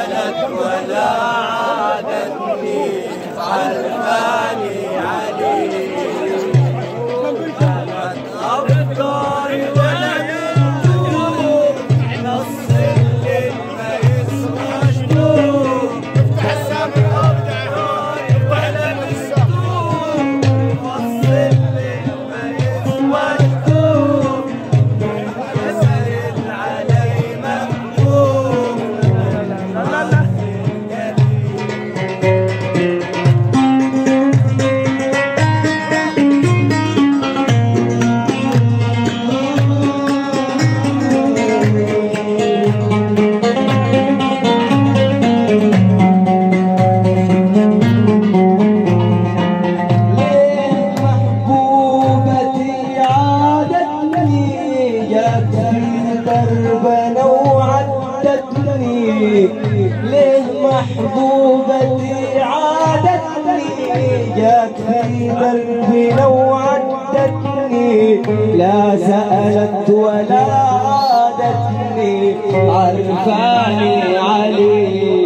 ولد ولا ليه محبوبتي عادتني؟ جات في قلبي لو عدتني لا سألت ولا عادتني. عرفاني علي.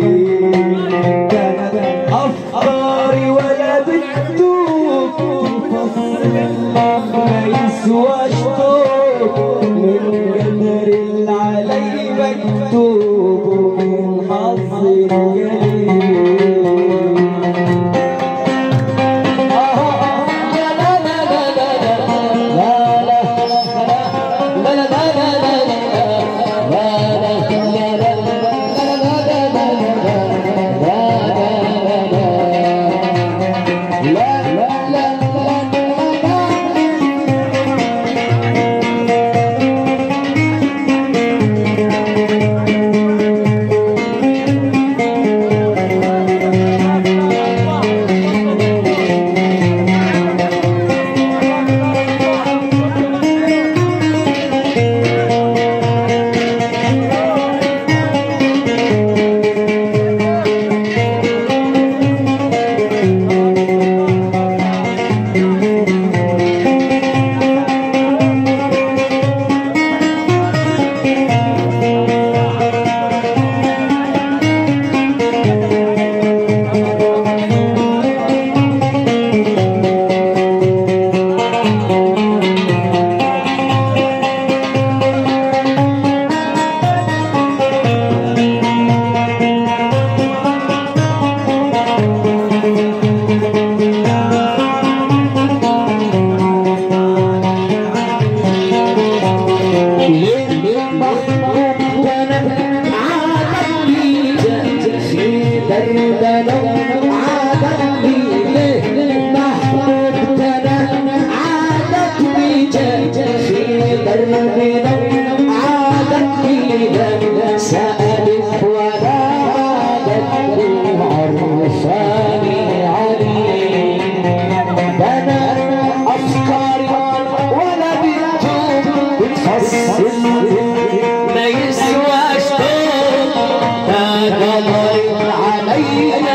Yeah.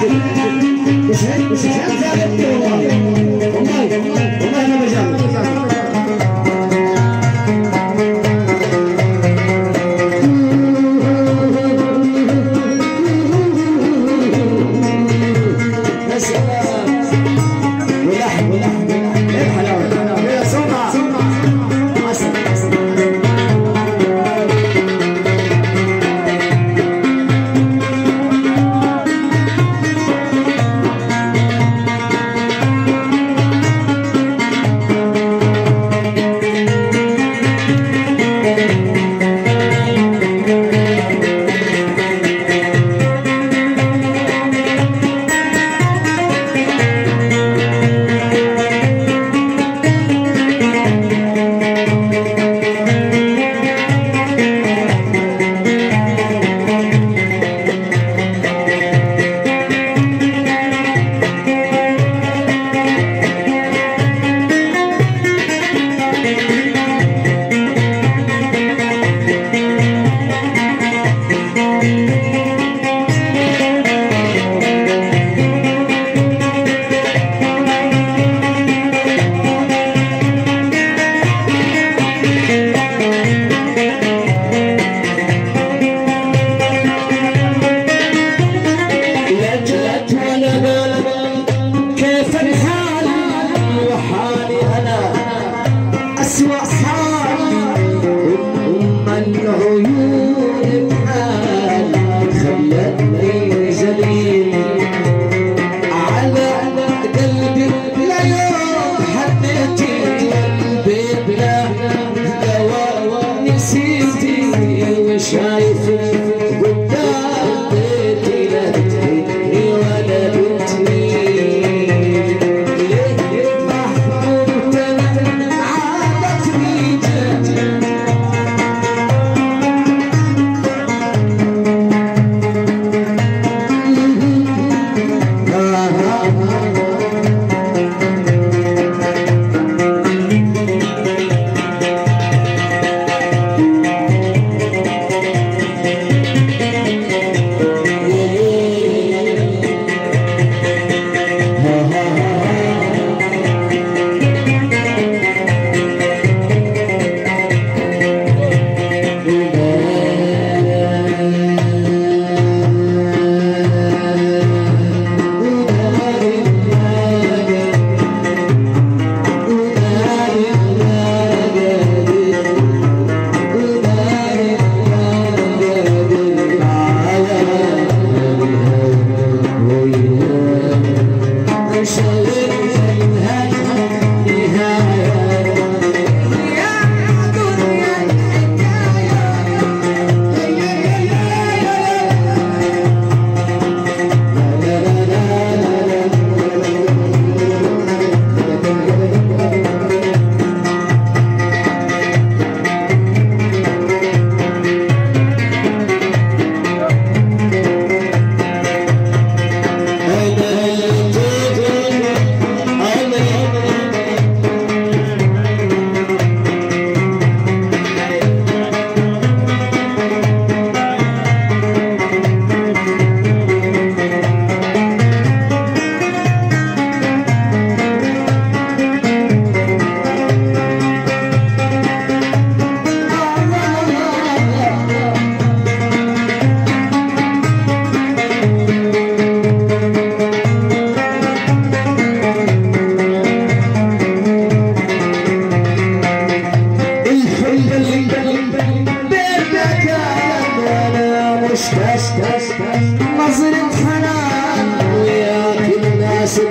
Dus, dus, dus, dus, dus,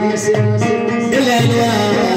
الناس العنوان والبيت